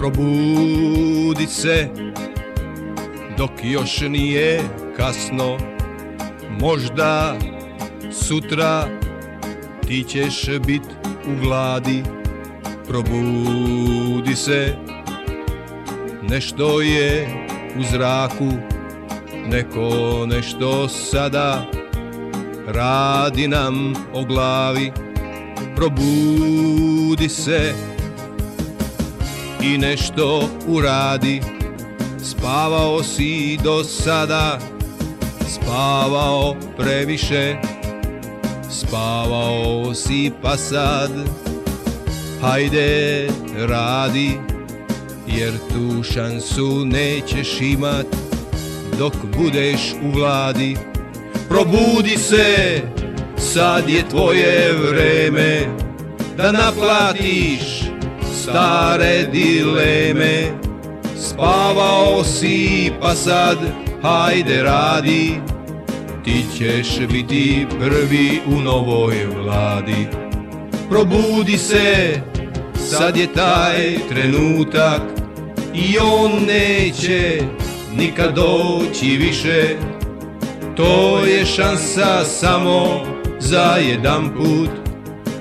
Probudi se dok još nije kasno. Možda sutra ti ćeš bit u vladi Probudi se Nešto je u zraku. Neko nešto sada Radi nam o glavi. Probudi se I nešto uradi. Spavao si do sada Spavao previše Spavao si pa sad. Hajde radi Jer tu šansu nećeš imat Dok budeš u vladi. Probudi se Sad je tvoje vreme Da naplatiš stare dileme. Spavao si pa sad hajde radi. Ti ćeš biti prvi u novoj vladi. Probudi se, sad je taj trenutak. I on neće nikad doći više. To je šansa samo za jedan put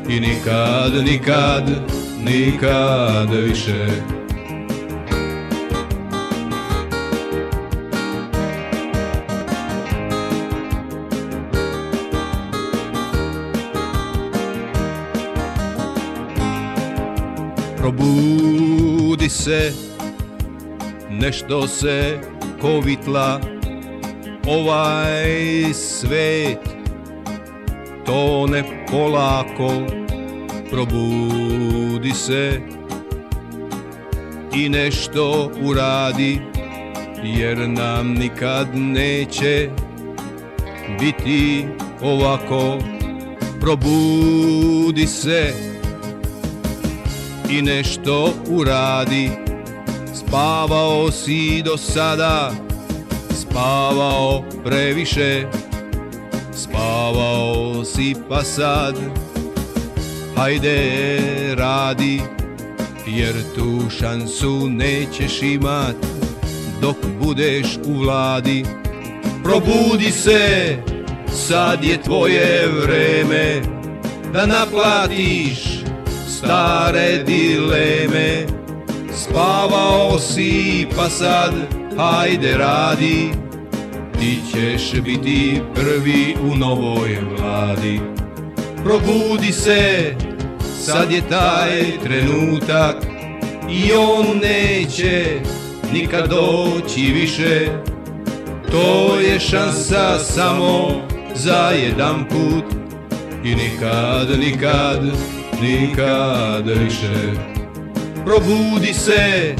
I nikad, nikad, nikad više. Probudi se, nešto se kovitla Ovaj svet tone polako Probudi se i nešto uradi Jer nam nikad neće biti ovako. Probudi se i nešto uradi. Spavao si do sada, spavao previše Spavao si pa sad, hajde radi Jer tu šansu nećeš imat. Dok budeš u vladi Probudi se, sad je tvoje vreme Da naplatiš stare dileme. Spavao si pa sad hajde radi. Ti ćeš biti prvi u novoj vladi. Probudi se, sad je taj trenutak I on neće nikad doći više. To je šansa samo za jedan put I nikad, nikad nikad više. Probudi se